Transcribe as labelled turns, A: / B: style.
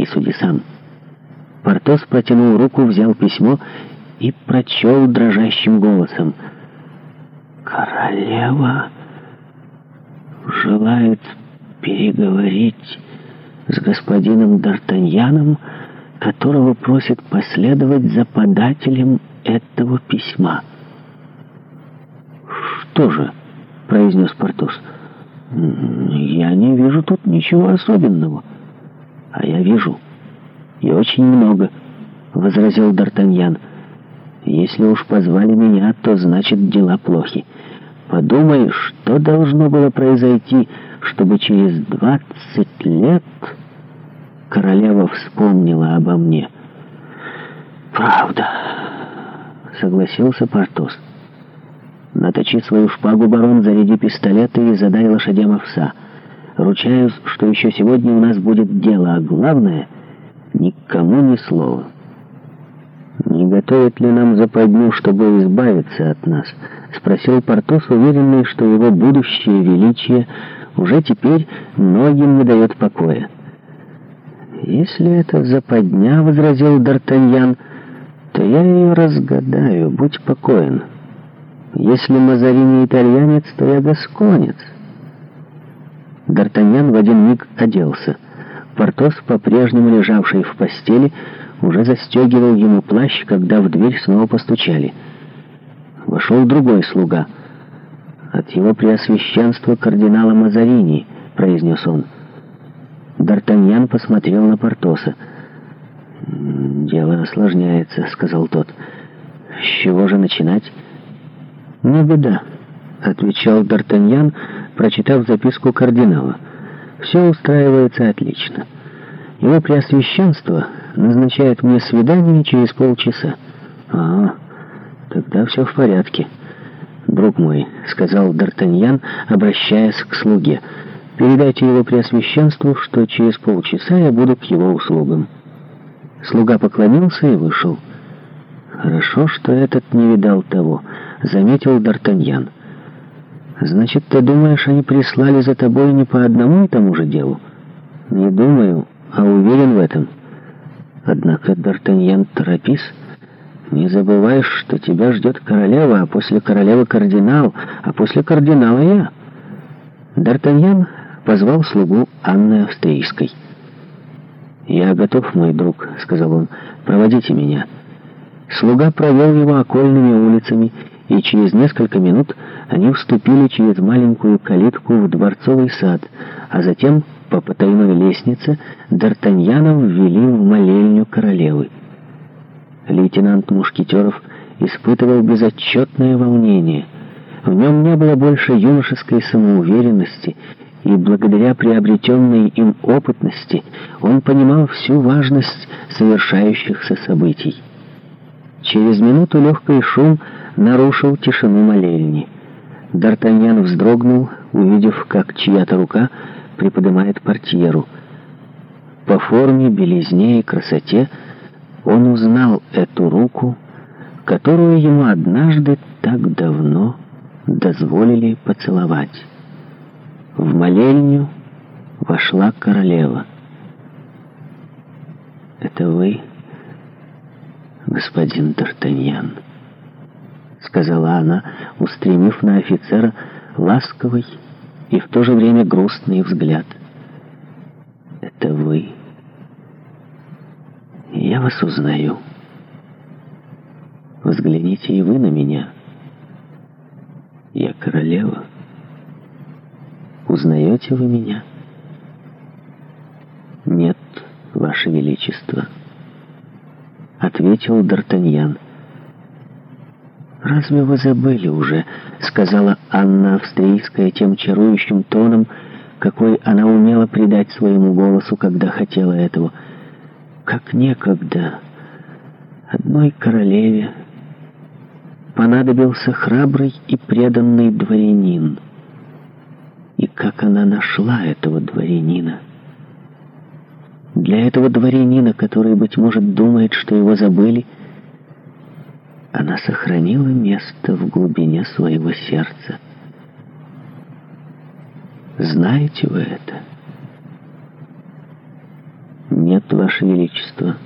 A: и суди сам. Портос протянул руку, взял письмо и прочел дрожащим голосом. «Королева желает переговорить с господином Д'Артаньяном, которого просит последовать за подателем этого письма». «Что же?» — произнес Портос. «Я не вижу тут ничего особенного». А я вижу. И очень много, — возразил Д'Артаньян. Если уж позвали меня, то значит дела плохи. Подумай, что должно было произойти, чтобы через двадцать лет королева вспомнила обо мне. Правда, — согласился Портос. Наточи свою шпагу, барон, заряди пистолеты и задай лошадям овса. — Ручаюсь, что еще сегодня у нас будет дело, а главное — никому ни слова. «Не готовят ли нам западню, чтобы избавиться от нас?» — спросил Портос, уверенный, что его будущее величие уже теперь многим не дает покоя. «Если это западня», — возразил Д'Артаньян, — «то я ее разгадаю, будь покоен. Если Мазарини итальянец, то я гасконец». Д'Артаньян в один миг оделся. Портос, по-прежнему лежавший в постели, уже застегивал ему плащ, когда в дверь снова постучали. Вошел другой слуга. «От его преосвященства кардинала Мазарини», — произнес он. Д'Артаньян посмотрел на Портоса. «Дело осложняется», — сказал тот. «С чего же начинать?» «Не беда», — отвечал Д'Артаньян, — прочитав записку кардинала. «Все устраивается отлично. Его преосвященство назначает мне свидание через полчаса». «А, тогда все в порядке». «Друг мой», — сказал Д'Артаньян, обращаясь к слуге, — «передайте его преосвященству, что через полчаса я буду к его услугам». Слуга поклонился и вышел. «Хорошо, что этот не видал того», — заметил Д'Артаньян. Значит, ты думаешь, они прислали за тобой не по одному и тому же делу? Не думаю, а уверен в этом. Однако, Д'Артаньян, торопись. Не забываешь, что тебя ждет королева, а после королевы кардинал, а после кардинала я. Д'Артаньян позвал слугу Анны Австрийской. «Я готов, мой друг», — сказал он, — «проводите меня». Слуга провел его окольными улицами и через несколько минут они вступили через маленькую калитку в дворцовый сад, а затем по потайной лестнице Д'Артаньянов ввели в молельню королевы. Лейтенант Мушкетеров испытывал безотчетное волнение. В нем не было больше юношеской самоуверенности, и благодаря приобретенной им опытности он понимал всю важность совершающихся событий. Через минуту легкий шум нарушил тишину молельни. Д'Артаньян вздрогнул, увидев, как чья-то рука приподнимает портьеру. По форме, белизне и красоте он узнал эту руку, которую ему однажды так давно дозволили поцеловать. В молельню вошла королева. «Это вы?» господин Д'Артаньян», — сказала она, устремив на офицера ласковый и в то же время грустный взгляд. «Это вы. Я вас узнаю. Взгляните и вы на меня. Я королева. Узнаете вы меня?» «Нет, ваше величество». — ответил Д'Артаньян. «Разве вы забыли уже?» — сказала Анна Австрийская тем чарующим тоном, какой она умела придать своему голосу, когда хотела этого. «Как некогда одной королеве понадобился храбрый и преданный дворянин. И как она нашла этого дворянина?» Для этого дворянина, который, быть может, думает, что его забыли, она сохранила место в глубине своего сердца. Знаете вы это? Нет, Ваше Величество.